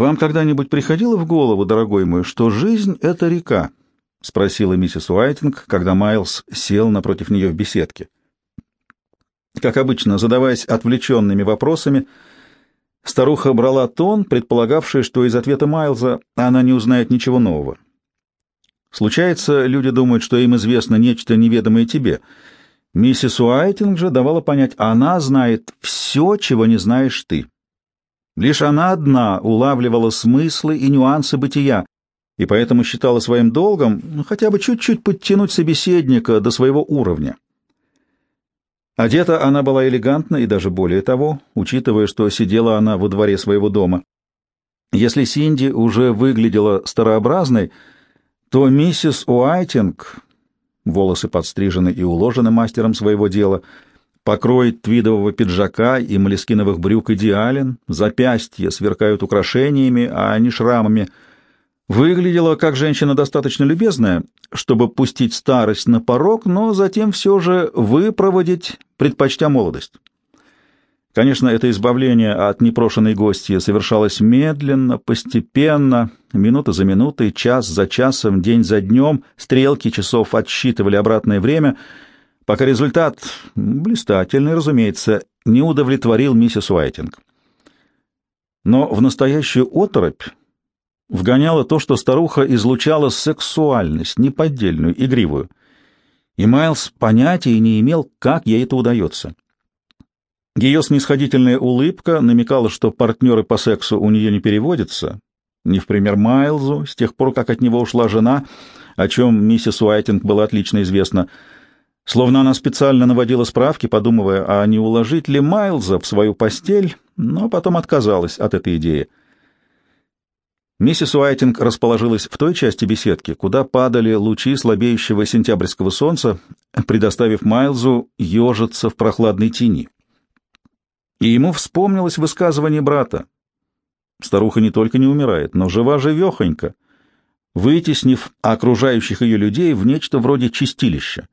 «Вам когда-нибудь приходило в голову, дорогой мой, что жизнь — это река?» — спросила миссис Уайтинг, когда Майлз сел напротив нее в беседке. Как обычно, задаваясь отвлеченными вопросами, старуха брала тон, предполагавший, что из ответа Майлза она не узнает ничего нового. Случается, люди думают, что им известно нечто неведомое тебе. Миссис Уайтинг же давала понять, она знает все, чего не знаешь ты. Лишь она одна улавливала смыслы и нюансы бытия, и поэтому считала своим долгом хотя бы чуть-чуть подтянуть собеседника до своего уровня. Одета она была элегантно и даже более того, учитывая, что сидела она во дворе своего дома. Если Синди уже выглядела старообразной, то миссис Уайтинг, волосы подстрижены и уложены мастером своего дела, — Покрой твидового пиджака и молескиновых брюк идеален, запястья сверкают украшениями, а не шрамами. Выглядела как женщина достаточно любезная, чтобы пустить старость на порог, но затем все же выпроводить, предпочтя молодость. Конечно, это избавление от непрошенной гостья совершалось медленно, постепенно, минута за минутой, час за часом, день за днем, стрелки часов отсчитывали обратное время — пока результат, блистательный, разумеется, не удовлетворил миссис Уайтинг. Но в настоящую оторопь вгоняло то, что старуха излучала сексуальность, неподдельную, игривую. И Майлз понятия не имел, как ей это удается. Ее снисходительная улыбка намекала, что партнеры по сексу у нее не переводятся, не в пример Майлзу, с тех пор, как от него ушла жена, о чем миссис Уайтинг было отлично известно — Словно она специально наводила справки, подумывая, а не уложить ли Майлза в свою постель, но потом отказалась от этой идеи. Миссис Уайтинг расположилась в той части беседки, куда падали лучи слабеющего сентябрьского солнца, предоставив Майлзу ежиться в прохладной тени. И ему вспомнилось высказывание брата. Старуха не только не умирает, но жива-живехонька, вытеснив окружающих ее людей в нечто вроде чистилища.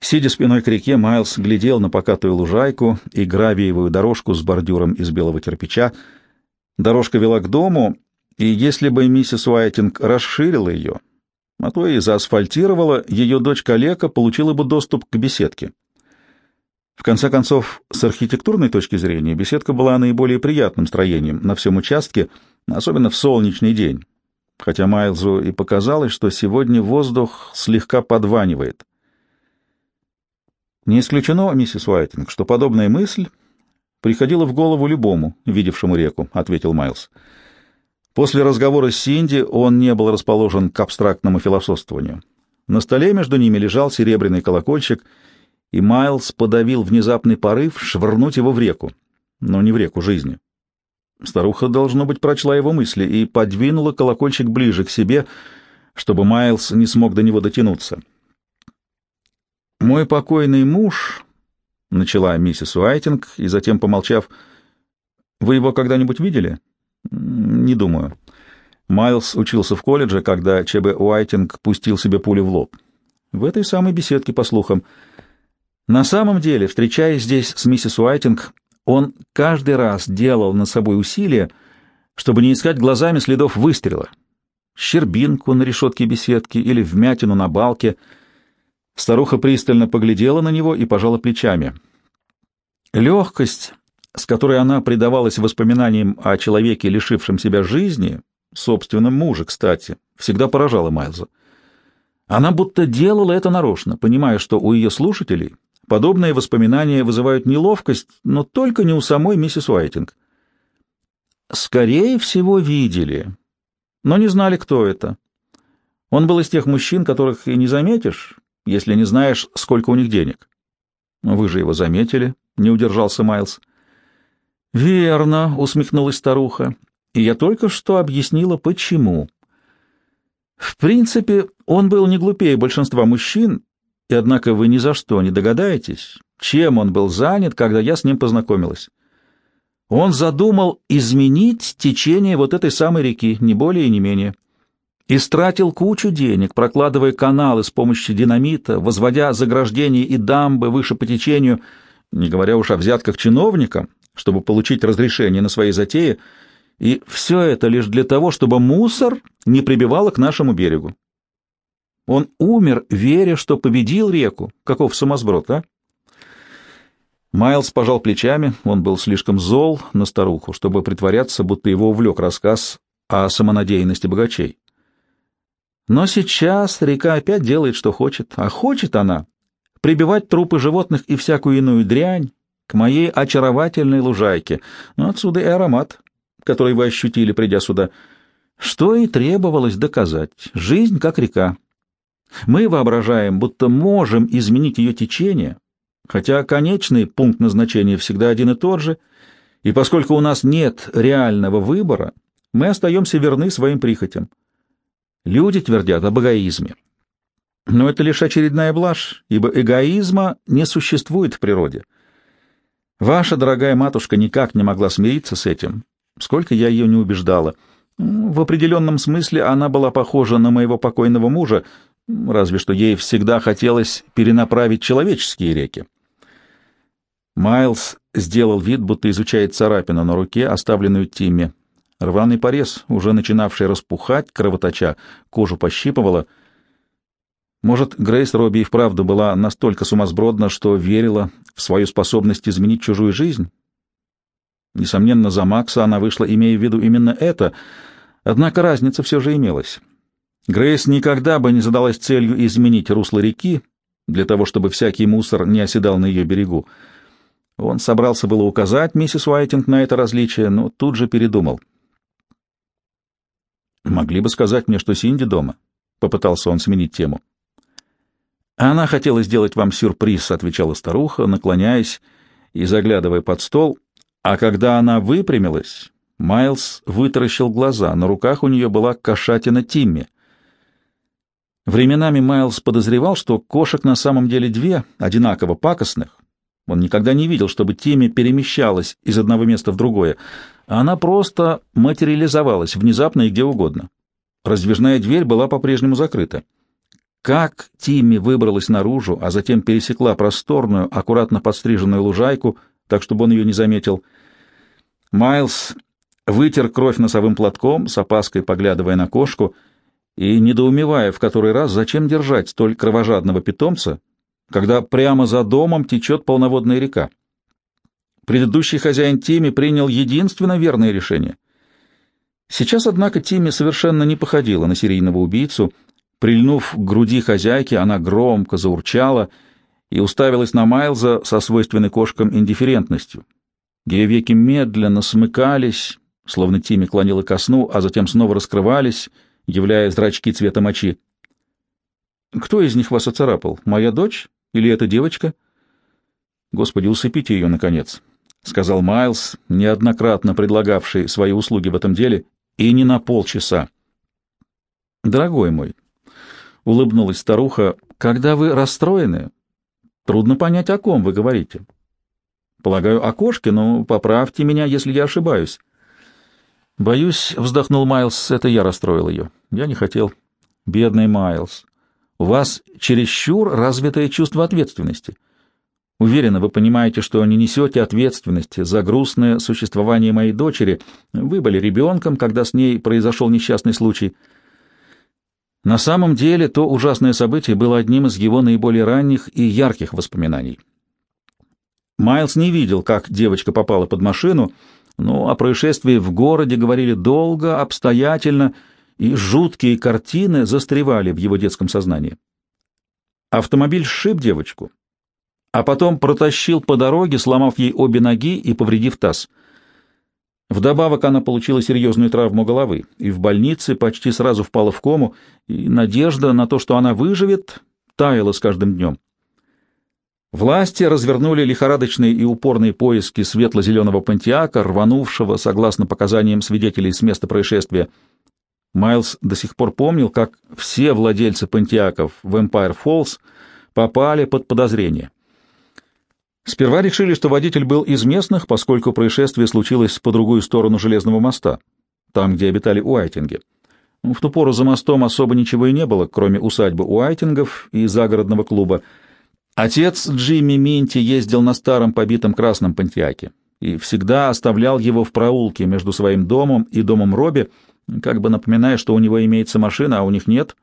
Сидя спиной к реке, Майлз глядел на покатую лужайку и гравиевую дорожку с бордюром из белого кирпича. Дорожка вела к дому, и если бы миссис Уайтинг расширила ее, а то и заасфальтировала, ее дочь Калека получила бы доступ к беседке. В конце концов, с архитектурной точки зрения, беседка была наиболее приятным строением на всем участке, особенно в солнечный день, хотя Майлзу и показалось, что сегодня воздух слегка подванивает. Не исключено, миссис Уайтинг, что подобная мысль приходила в голову любому, видевшему реку, — ответил Майлз. После разговора с Синди он не был расположен к абстрактному философствованию. На столе между ними лежал серебряный колокольчик, и Майлз подавил внезапный порыв швырнуть его в реку, но не в реку жизни. Старуха, должно быть, прочла его мысли и подвинула колокольчик ближе к себе, чтобы Майлз не смог до него дотянуться. «Мой покойный муж», — начала миссис Уайтинг, и затем, помолчав, — «вы его когда-нибудь видели?» «Не думаю». Майлз учился в колледже, когда Ч.Б. Уайтинг пустил себе пулю в лоб. В этой самой беседке, по слухам. На самом деле, встречаясь здесь с миссис Уайтинг, он каждый раз делал над собой усилия, чтобы не искать глазами следов выстрела. Щербинку на решетке беседки или вмятину на балке — Старуха пристально поглядела на него и пожала плечами. Легкость, с которой она предавалась воспоминаниям о человеке, лишившем себя жизни, собственном муже, кстати, всегда поражала Майлза. Она будто делала это нарочно, понимая, что у ее слушателей подобные воспоминания вызывают неловкость, но только не у самой миссис Уайтинг. Скорее всего, видели, но не знали, кто это. Он был из тех мужчин, которых и не заметишь, если не знаешь, сколько у них денег. Вы же его заметили, не удержался Майлз. Верно, усмехнулась старуха. И я только что объяснила, почему. В принципе, он был не глупее большинства мужчин, и однако вы ни за что не догадаетесь, чем он был занят, когда я с ним познакомилась. Он задумал изменить течение вот этой самой реки, не более и не менее. Истратил кучу денег, прокладывая каналы с помощью динамита, возводя заграждения и дамбы выше по течению, не говоря уж о взятках чиновникам, чтобы получить разрешение на свои затеи, И все это лишь для того, чтобы мусор не прибивало к нашему берегу. Он умер, веря, что победил реку. Каков самосброд, а? Майлз пожал плечами, он был слишком зол на старуху, чтобы притворяться, будто его увлек рассказ о самонадеянности богачей. Но сейчас река опять делает, что хочет, а хочет она прибивать трупы животных и всякую иную дрянь к моей очаровательной лужайке. Ну, отсюда и аромат, который вы ощутили, придя сюда. Что и требовалось доказать. Жизнь как река. Мы воображаем, будто можем изменить ее течение, хотя конечный пункт назначения всегда один и тот же, и поскольку у нас нет реального выбора, мы остаемся верны своим прихотям. Люди твердят об эгоизме. Но это лишь очередная блажь, ибо эгоизма не существует в природе. Ваша дорогая матушка никак не могла смириться с этим, сколько я ее не убеждала. В определенном смысле она была похожа на моего покойного мужа, разве что ей всегда хотелось перенаправить человеческие реки. Майлз сделал вид, будто изучает царапину на руке, оставленную Тимми. Рваный порез, уже начинавший распухать, кровоточа, кожу пощипывала. Может, Грейс Робби и вправду была настолько сумасбродна, что верила в свою способность изменить чужую жизнь? Несомненно, за Макса она вышла, имея в виду именно это, однако разница все же имелась. Грейс никогда бы не задалась целью изменить русло реки, для того, чтобы всякий мусор не оседал на ее берегу. Он собрался было указать миссис Уайтинг на это различие, но тут же передумал. Могли бы сказать мне, что Синди дома. Попытался он сменить тему. Она хотела сделать вам сюрприз, отвечала старуха, наклоняясь и заглядывая под стол, а когда она выпрямилась, Майлз вытаращил глаза. На руках у нее была кошатина Тимми. Временами Майлз подозревал, что кошек на самом деле две, одинаково пакостных. Он никогда не видел, чтобы Тимми перемещалась из одного места в другое. Она просто материализовалась внезапно и где угодно. Раздвижная дверь была по-прежнему закрыта. Как Тимми выбралась наружу, а затем пересекла просторную, аккуратно подстриженную лужайку, так чтобы он ее не заметил. Майлз вытер кровь носовым платком, с опаской поглядывая на кошку, и недоумевая в который раз, зачем держать столь кровожадного питомца, когда прямо за домом течет полноводная река. Предыдущий хозяин Тими принял единственно верное решение. Сейчас, однако, Тими совершенно не походила на серийного убийцу. Прильнув к груди хозяйки, она громко заурчала и уставилась на Майлза со свойственной кошкам индифферентностью. Ее веки медленно смыкались, словно Тими клонила ко сну, а затем снова раскрывались, являя зрачки цвета мочи. «Кто из них вас оцарапал? Моя дочь или эта девочка?» «Господи, усыпите ее, наконец!» — сказал Майлз, неоднократно предлагавший свои услуги в этом деле, — и не на полчаса. — Дорогой мой, — улыбнулась старуха, — когда вы расстроены, трудно понять, о ком вы говорите. — Полагаю, о кошке, но поправьте меня, если я ошибаюсь. — Боюсь, — вздохнул Майлз, — это я расстроил ее. Я не хотел. Бедный Майлз, у вас чересчур развитое чувство ответственности. — Уверена, вы понимаете, что не несете ответственности за грустное существование моей дочери. Вы были ребенком, когда с ней произошел несчастный случай. На самом деле, то ужасное событие было одним из его наиболее ранних и ярких воспоминаний. Майлз не видел, как девочка попала под машину, но о происшествии в городе говорили долго, обстоятельно, и жуткие картины застревали в его детском сознании. Автомобиль сшиб девочку, а потом протащил по дороге, сломав ей обе ноги и повредив таз. Вдобавок она получила серьезную травму головы и в больнице почти сразу впала в кому, и надежда на то, что она выживет, таяла с каждым днем. Власти развернули лихорадочные и упорные поиски светло-зеленого пантиака, рванувшего, согласно показаниям свидетелей с места происшествия. Майлз до сих пор помнил, как все владельцы пантиаков в Empire Falls попали под подозрение. Сперва решили, что водитель был из местных, поскольку происшествие случилось по другую сторону железного моста, там, где обитали Уайтинги. В ту пору за мостом особо ничего и не было, кроме усадьбы Уайтингов и загородного клуба. Отец Джимми Минти ездил на старом побитом красном Пантиаке. и всегда оставлял его в проулке между своим домом и домом Робби, как бы напоминая, что у него имеется машина, а у них нет,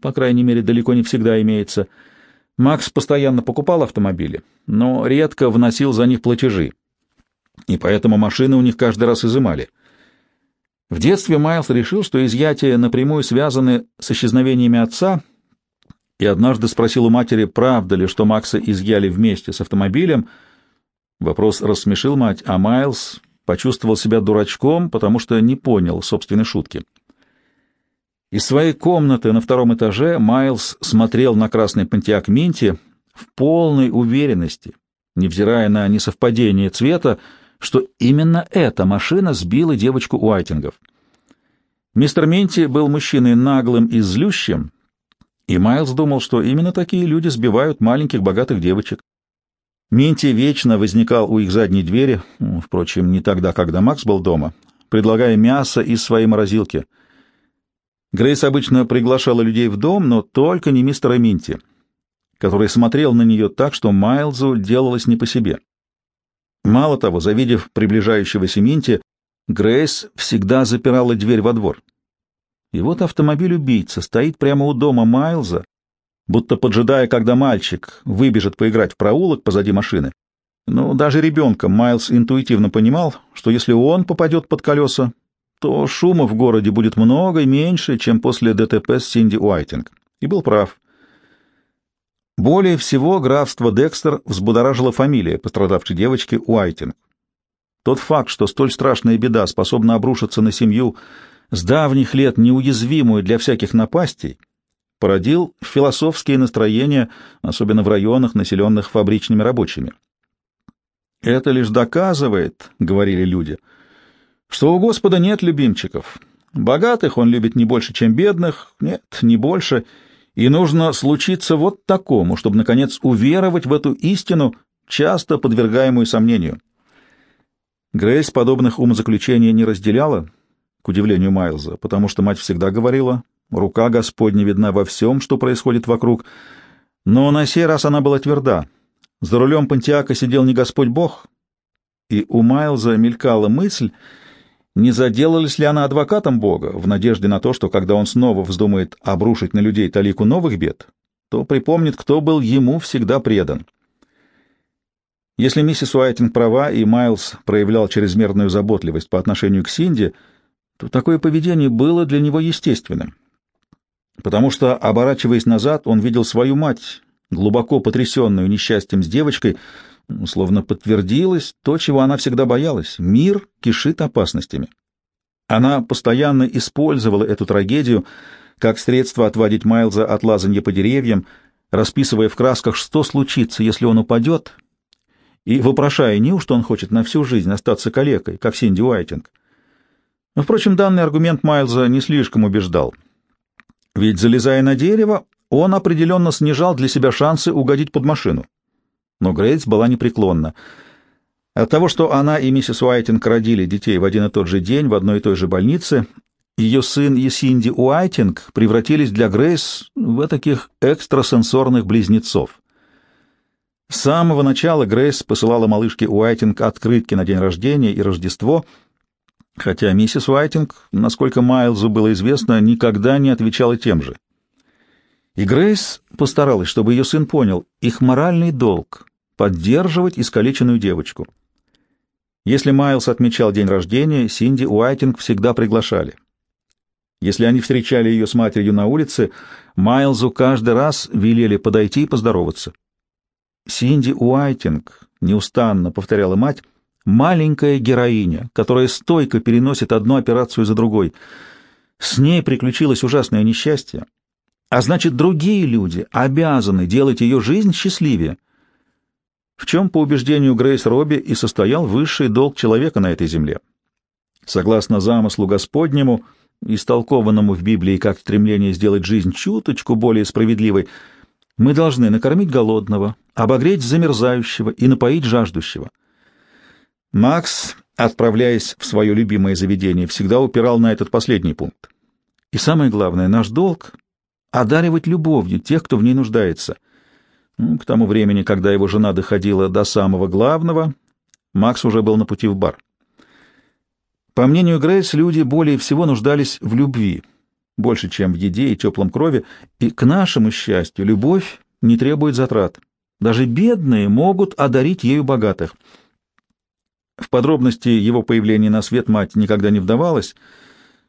по крайней мере, далеко не всегда имеется. Макс постоянно покупал автомобили, но редко вносил за них платежи, и поэтому машины у них каждый раз изымали. В детстве Майлз решил, что изъятия напрямую связаны с исчезновениями отца, и однажды спросил у матери, правда ли, что Макса изъяли вместе с автомобилем. Вопрос рассмешил мать, а Майлз почувствовал себя дурачком, потому что не понял собственной шутки. Из своей комнаты на втором этаже Майлз смотрел на красный пантеак Минти в полной уверенности, невзирая на несовпадение цвета, что именно эта машина сбила девочку Уайтингов. Мистер Минти был мужчиной наглым и злющим, и Майлз думал, что именно такие люди сбивают маленьких богатых девочек. Минти вечно возникал у их задней двери, впрочем, не тогда, когда Макс был дома, предлагая мясо из своей морозилки — Грейс обычно приглашала людей в дом, но только не мистера Минти, который смотрел на нее так, что Майлзу делалось не по себе. Мало того, завидев приближающегося Минти, Грейс всегда запирала дверь во двор. И вот автомобиль-убийца стоит прямо у дома Майлза, будто поджидая, когда мальчик выбежит поиграть в проулок позади машины. Но даже ребенком Майлз интуитивно понимал, что если он попадет под колеса, то шума в городе будет много меньше, чем после ДТП с Синди Уайтинг. И был прав. Более всего графство Декстер взбудоражила фамилия пострадавшей девочки Уайтинг. Тот факт, что столь страшная беда способна обрушиться на семью с давних лет неуязвимую для всяких напастей, породил философские настроения, особенно в районах, населенных фабричными рабочими. «Это лишь доказывает, — говорили люди, — что у Господа нет любимчиков. Богатых он любит не больше, чем бедных, нет, не больше, и нужно случиться вот такому, чтобы, наконец, уверовать в эту истину, часто подвергаемую сомнению. Грейс подобных умозаключений не разделяла, к удивлению Майлза, потому что мать всегда говорила, рука Господня видна во всем, что происходит вокруг, но на сей раз она была тверда. За рулем Пантиака сидел не Господь Бог, и у Майлза мелькала мысль, не заделалась ли она адвокатом Бога, в надежде на то, что когда он снова вздумает обрушить на людей талику новых бед, то припомнит, кто был ему всегда предан. Если миссис Уайтинг права и Майлз проявлял чрезмерную заботливость по отношению к Синди, то такое поведение было для него естественным, потому что, оборачиваясь назад, он видел свою мать, глубоко потрясенную несчастьем с девочкой, Словно подтвердилось то, чего она всегда боялась. Мир кишит опасностями. Она постоянно использовала эту трагедию как средство отводить Майлза от лазанья по деревьям, расписывая в красках, что случится, если он упадет, и вопрошая, неужто он хочет на всю жизнь остаться калекой, как Синди Уайтинг. Но, впрочем, данный аргумент Майлза не слишком убеждал. Ведь, залезая на дерево, он определенно снижал для себя шансы угодить под машину но Грейс была непреклонна. От того, что она и миссис Уайтинг родили детей в один и тот же день в одной и той же больнице, ее сын и Синди Уайтинг превратились для Грейс в таких экстрасенсорных близнецов. С самого начала Грейс посылала малышке Уайтинг открытки на день рождения и Рождество, хотя миссис Уайтинг, насколько Майлзу было известно, никогда не отвечала тем же. И Грейс постаралась, чтобы ее сын понял их моральный долг — поддерживать искалеченную девочку. Если Майлз отмечал день рождения, Синди Уайтинг всегда приглашали. Если они встречали ее с матерью на улице, Майлзу каждый раз велели подойти и поздороваться. «Синди Уайтинг», — неустанно повторяла мать, — «маленькая героиня, которая стойко переносит одну операцию за другой. С ней приключилось ужасное несчастье, а значит, другие люди обязаны делать ее жизнь счастливее. В чем, по убеждению Грейс Робби, и состоял высший долг человека на этой земле. Согласно замыслу Господнему, истолкованному в Библии как стремление сделать жизнь чуточку более справедливой, мы должны накормить голодного, обогреть замерзающего и напоить жаждущего. Макс, отправляясь в свое любимое заведение, всегда упирал на этот последний пункт. И самое главное, наш долг одаривать любовью тех, кто в ней нуждается. Ну, к тому времени, когда его жена доходила до самого главного, Макс уже был на пути в бар. По мнению Грейс, люди более всего нуждались в любви, больше, чем в еде и теплом крови, и, к нашему счастью, любовь не требует затрат. Даже бедные могут одарить ею богатых. В подробности его появления на свет мать никогда не вдавалась,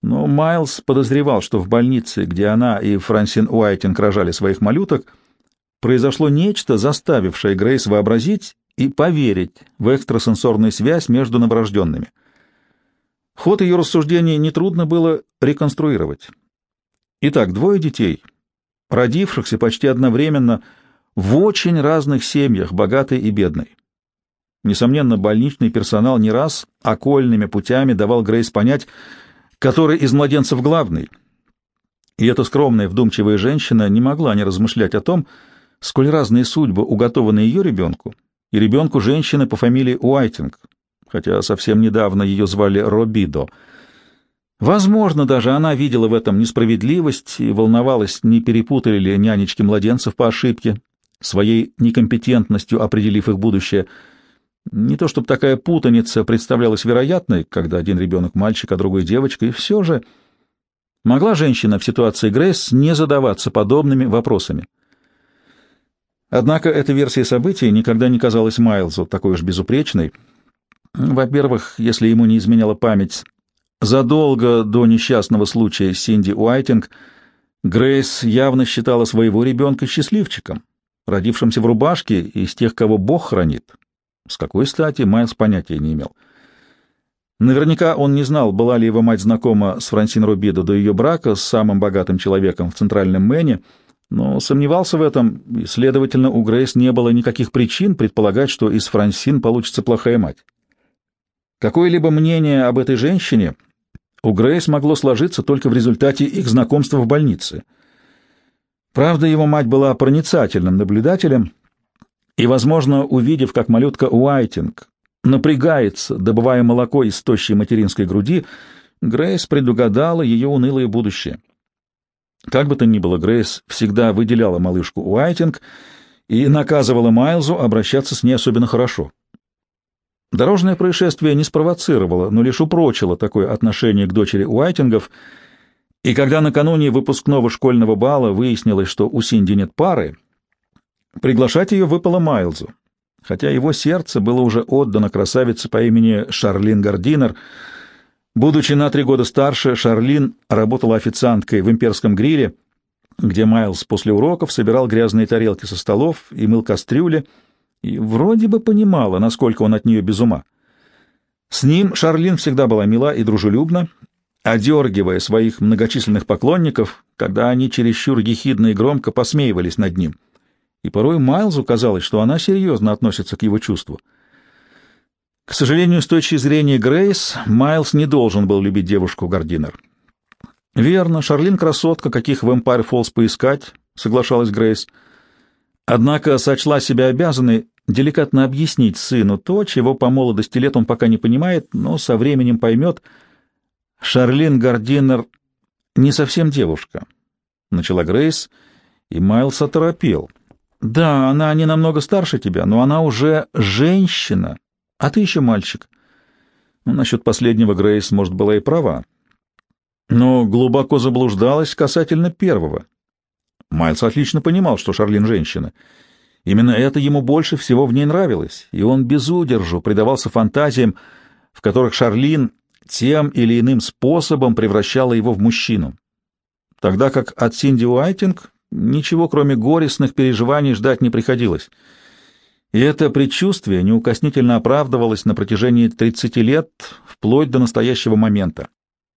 но Майлз подозревал, что в больнице, где она и Франсин Уайтинг рожали своих малюток, произошло нечто, заставившее Грейс вообразить и поверить в экстрасенсорную связь между новорожденными. Ход ее рассуждений нетрудно было реконструировать. Итак, двое детей, родившихся почти одновременно в очень разных семьях, богатой и бедной. Несомненно, больничный персонал не раз окольными путями давал Грейс понять, который из младенцев главный. И эта скромная, вдумчивая женщина не могла не размышлять о том, сколь разные судьбы уготованы ее ребенку и ребенку женщины по фамилии Уайтинг, хотя совсем недавно ее звали Робидо. Возможно, даже она видела в этом несправедливость и волновалась, не перепутали ли нянечки младенцев по ошибке, своей некомпетентностью определив их будущее. Не то чтобы такая путаница представлялась вероятной, когда один ребенок мальчик, а другой девочка, и все же могла женщина в ситуации Грейс не задаваться подобными вопросами. Однако эта версия событий никогда не казалась Майлзу такой уж безупречной. Во-первых, если ему не изменяла память, задолго до несчастного случая Синди Уайтинг Грейс явно считала своего ребенка счастливчиком, родившимся в рубашке из тех, кого Бог хранит. С какой стати, Майлз понятия не имел. Наверняка он не знал, была ли его мать знакома с Франсин Рубидо до ее брака с самым богатым человеком в центральном Мэне, но сомневался в этом, и, следовательно, у Грейс не было никаких причин предполагать, что из Франсин получится плохая мать. Какое-либо мнение об этой женщине у Грейс могло сложиться только в результате их знакомства в больнице. Правда, его мать была проницательным наблюдателем, и, возможно, увидев, как малютка Уайтинг напрягается, добывая молоко из тощей материнской груди, Грейс предугадала ее унылое будущее. Как бы то ни было, Грейс всегда выделяла малышку Уайтинг и наказывала Майлзу обращаться с ней особенно хорошо. Дорожное происшествие не спровоцировало, но лишь упрочило такое отношение к дочери Уайтингов, и когда накануне выпускного школьного бала выяснилось, что у Синди нет пары, приглашать ее выпало Майлзу, хотя его сердце было уже отдано красавице по имени Шарлин Гардинер — Будучи на три года старше, Шарлин работала официанткой в имперском гриле, где Майлз после уроков собирал грязные тарелки со столов и мыл кастрюли, и вроде бы понимала, насколько он от нее без ума. С ним Шарлин всегда была мила и дружелюбна, одергивая своих многочисленных поклонников, когда они чересчур ехидно и громко посмеивались над ним. И порой Майлзу казалось, что она серьезно относится к его чувству — к сожалению, с точки зрения Грейс, Майлз не должен был любить девушку Гардинер. «Верно, Шарлин красотка, каких в Эмпайр Фоллс поискать», — соглашалась Грейс. Однако сочла себя обязанной деликатно объяснить сыну то, чего по молодости лет он пока не понимает, но со временем поймет. «Шарлин Гардинер не совсем девушка», — начала Грейс, и Майлз оторопел. «Да, она не намного старше тебя, но она уже женщина» А ты еще мальчик. Ну, насчет последнего Грейс, может, была и права. Но глубоко заблуждалась касательно первого. Майлз отлично понимал, что Шарлин женщина. Именно это ему больше всего в ней нравилось, и он без удержу предавался фантазиям, в которых Шарлин тем или иным способом превращала его в мужчину. Тогда как от Синди Уайтинг ничего, кроме горестных переживаний, ждать не приходилось — и это предчувствие неукоснительно оправдывалось на протяжении 30 лет, вплоть до настоящего момента.